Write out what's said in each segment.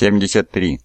73.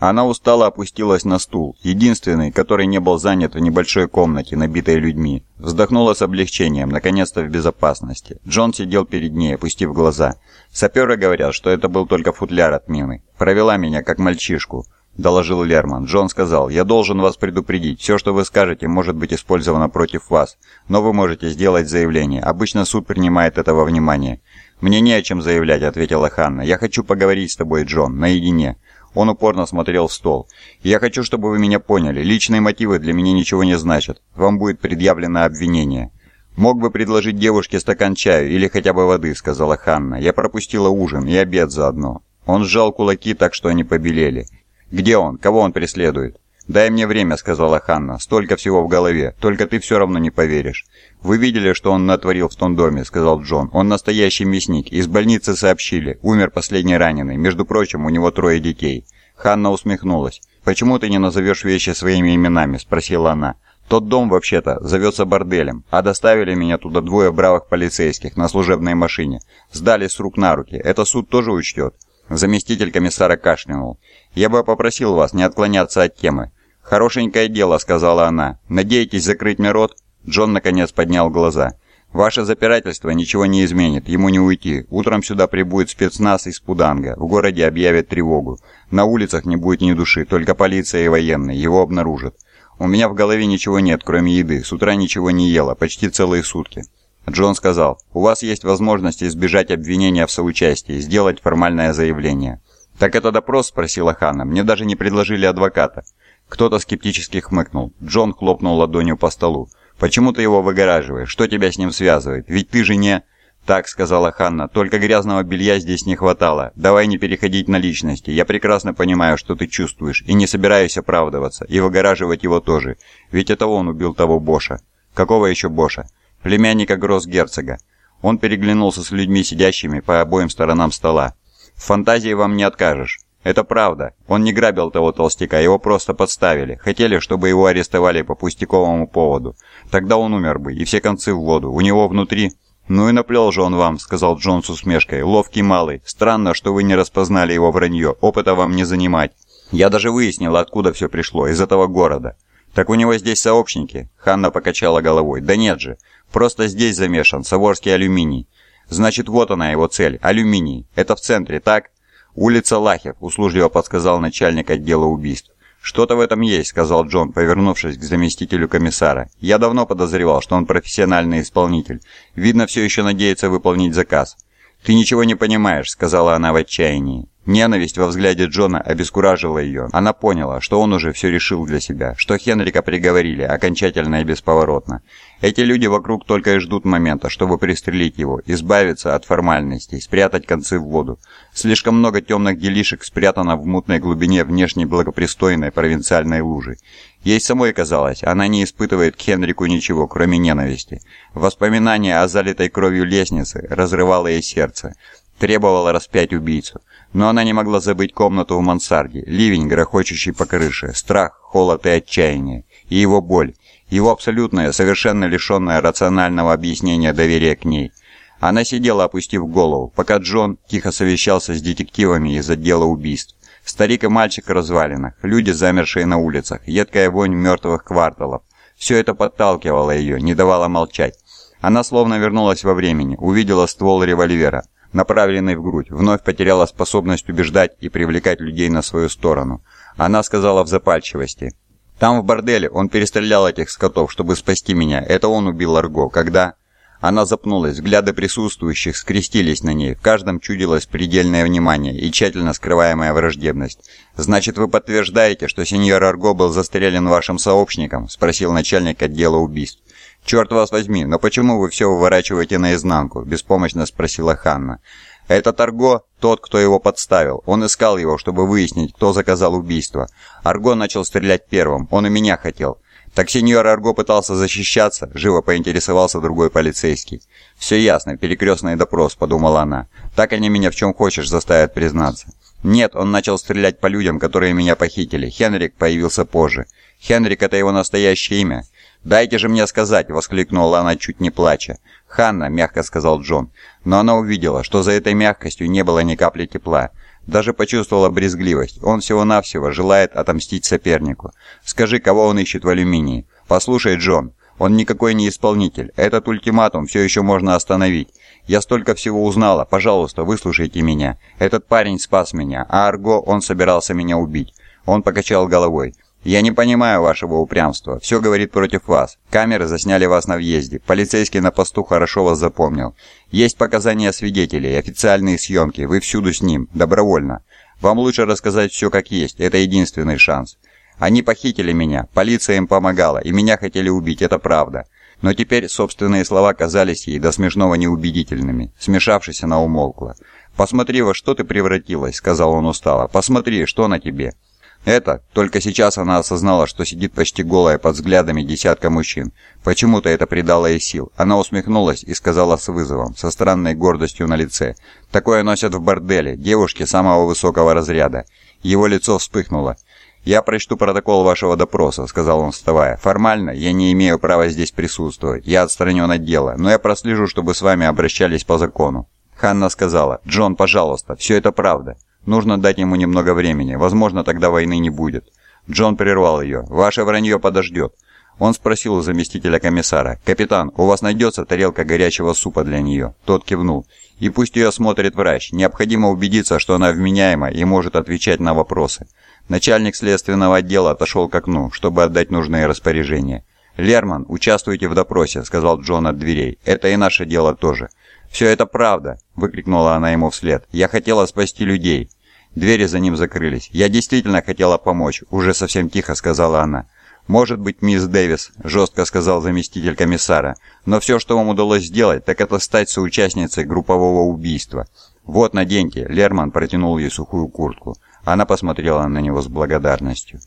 Она устало опустилась на стул, единственный, который не был занят в небольшой комнате, набитой людьми. Вздохнула с облегчением, наконец-то в безопасности. Джон сидел перед ней, опустив глаза. Саперы говорят, что это был только футляр от мины. Провела меня, как мальчишку. — доложил Лерман. Джон сказал, «Я должен вас предупредить. Все, что вы скажете, может быть использовано против вас. Но вы можете сделать заявление. Обычно суд принимает это во внимание». «Мне не о чем заявлять», — ответила Ханна. «Я хочу поговорить с тобой, Джон, наедине». Он упорно смотрел в стол. «Я хочу, чтобы вы меня поняли. Личные мотивы для меня ничего не значат. Вам будет предъявлено обвинение». «Мог бы предложить девушке стакан чаю или хотя бы воды», — сказала Ханна. «Я пропустила ужин и обед заодно». Он сжал кулаки так, что они побелели. «Где он? Кого он преследует?» «Дай мне время», — сказала Ханна. «Столько всего в голове. Только ты все равно не поверишь». «Вы видели, что он натворил в том доме», — сказал Джон. «Он настоящий мясник. Из больницы сообщили. Умер последний раненый. Между прочим, у него трое детей». Ханна усмехнулась. «Почему ты не назовешь вещи своими именами?» — спросила она. «Тот дом, вообще-то, зовется борделем, а доставили меня туда двое бравых полицейских на служебной машине. Сдали с рук на руки. Это суд тоже учтет?» Заместитель комиссара кашлянул. «Я бы попросил вас не отклоняться от темы». «Хорошенькое дело», — сказала она. «Надеетесь закрыть мне рот?» Джон наконец поднял глаза. «Ваше запирательство ничего не изменит, ему не уйти. Утром сюда прибудет спецназ из Пуданга. В городе объявят тревогу. На улицах не будет ни души, только полиция и военные. Его обнаружат. У меня в голове ничего нет, кроме еды. С утра ничего не ела, почти целые сутки». Джон сказал, «У вас есть возможность избежать обвинения в соучастии, сделать формальное заявление». «Так это допрос?» – спросила Ханна. «Мне даже не предложили адвоката». Кто-то скептически хмыкнул. Джон хлопнул ладонью по столу. «Почему ты его выгораживаешь? Что тебя с ним связывает? Ведь ты же не...» «Так», — сказала Ханна, — «только грязного белья здесь не хватало. Давай не переходить на личности. Я прекрасно понимаю, что ты чувствуешь, и не собираюсь оправдываться, и выгораживать его тоже. Ведь это он убил того Боша». «Какого еще Боша?» «Племянника гроссгерцога». Он переглянулся с людьми, сидящими по обоим сторонам стола. «В фантазии вам не откажешь. «Это правда. Он не грабил того толстяка, его просто подставили. Хотели, чтобы его арестовали по пустяковому поводу. Тогда он умер бы, и все концы в воду. У него внутри...» «Ну и наплел же он вам», — сказал Джон с усмешкой. «Ловкий малый. Странно, что вы не распознали его вранье. Опыта вам не занимать. Я даже выяснил, откуда все пришло. Из этого города». «Так у него здесь сообщники?» Ханна покачала головой. «Да нет же. Просто здесь замешан. Саворский алюминий. Значит, вот она его цель. Алюминий. Это в центре, так?» «Улица Лахев», — услужливо подсказал начальник отдела убийств. «Что-то в этом есть», — сказал Джон, повернувшись к заместителю комиссара. «Я давно подозревал, что он профессиональный исполнитель. Видно, все еще надеется выполнить заказ». «Ты ничего не понимаешь», — сказала она в отчаянии. Ненависть во взгляде Джона обескуражила ее. Она поняла, что он уже все решил для себя, что Хенрика приговорили окончательно и бесповоротно. Эти люди вокруг только и ждут момента, чтобы пристрелить его, избавиться от формальностей, спрятать концы в воду. Слишком много темных делишек спрятано в мутной глубине внешне благопристойной провинциальной лужи. Ей самой казалось, она не испытывает к Хенрику ничего, кроме ненависти. Воспоминание о залитой кровью лестнице разрывало ей сердце, требовало распять убийцу. Но она не могла забыть комнату в мансарде, ливень, грохочущий по крыше, страх, холод и отчаяние, и его боль, его абсолютное, совершенно лишенное рационального объяснения доверия к ней. Она сидела, опустив голову, пока Джон тихо совещался с детективами из отдела убийств. Старик и мальчик в развалинах, люди, замершие на улицах, едкая вонь мертвых кварталов. Все это подталкивало ее, не давало молчать. Она словно вернулась во времени, увидела ствол револьвера, направленный в грудь, вновь потеряла способность убеждать и привлекать людей на свою сторону. Она сказала в запальчивости. «Там, в борделе, он перестрелял этих скотов, чтобы спасти меня. Это он убил Арго, когда...» Она запнулась, взгляды присутствующих скрестились на ней, в каждом чудилось предельное внимание и тщательно скрываемая враждебность. «Значит, вы подтверждаете, что сеньор Арго был застрелен вашим сообщником?» – спросил начальник отдела убийств. «Черт вас возьми, но почему вы все выворачиваете наизнанку?» – беспомощно спросила Ханна. «Этот Арго – тот, кто его подставил. Он искал его, чтобы выяснить, кто заказал убийство. Арго начал стрелять первым, он и меня хотел. Так сеньор Арго пытался защищаться, живо поинтересовался другой полицейский. «Все ясно, перекрестный допрос», – подумала она. «Так они меня в чем хочешь заставят признаться». «Нет, он начал стрелять по людям, которые меня похитили. Хенрик появился позже. Хенрик – это его настоящее имя. «Дайте же мне сказать!» – воскликнула она, чуть не плача. «Ханна», – мягко сказал Джон. Но она увидела, что за этой мягкостью не было ни капли тепла. Даже почувствовала брезгливость. Он всего-навсего желает отомстить сопернику. Скажи, кого он ищет в алюминии? Послушай, Джон, он никакой не исполнитель. Этот ультиматум все еще можно остановить. Я столько всего узнала. Пожалуйста, выслушайте меня. Этот парень спас меня, а Арго, он собирался меня убить. Он покачал головой. «Я не понимаю вашего упрямства. Все говорит против вас. Камеры засняли вас на въезде. Полицейский на посту хорошо вас запомнил. Есть показания свидетелей, официальные съемки. Вы всюду с ним. Добровольно. Вам лучше рассказать все как есть. Это единственный шанс. Они похитили меня. Полиция им помогала. И меня хотели убить. Это правда. Но теперь собственные слова казались ей до смешного неубедительными. Смешавшись, она умолкла. «Посмотри, во что ты превратилась», — сказал он устало. «Посмотри, что на тебе». Это, только сейчас она осознала, что сидит почти голая под взглядами десятка мужчин. Почему-то это придало ей сил. Она усмехнулась и сказала с вызовом, со странной гордостью на лице. «Такое носят в борделе, девушки самого высокого разряда». Его лицо вспыхнуло. «Я прочту протокол вашего допроса», — сказал он, вставая. «Формально я не имею права здесь присутствовать. Я отстранен от дела, но я прослежу, чтобы с вами обращались по закону». Ханна сказала, «Джон, пожалуйста, все это правда». Нужно дать ему немного времени, возможно, тогда войны не будет. Джон прервал ее. «Ваше вранье подождет». Он спросил у заместителя комиссара. «Капитан, у вас найдется тарелка горячего супа для нее?» Тот кивнул. «И пусть ее осмотрит врач. Необходимо убедиться, что она вменяема и может отвечать на вопросы». Начальник следственного отдела отошел к окну, чтобы отдать нужные распоряжения. «Лерман, участвуйте в допросе», — сказал Джон от дверей. «Это и наше дело тоже». «Все это правда!» – выкрикнула она ему вслед. «Я хотела спасти людей!» Двери за ним закрылись. «Я действительно хотела помочь», – уже совсем тихо сказала она. «Может быть, мисс Дэвис», – жестко сказал заместитель комиссара. «Но все, что вам удалось сделать, так это стать соучастницей группового убийства». «Вот, наденьте», – Лерман протянул ей сухую куртку. Она посмотрела на него с благодарностью.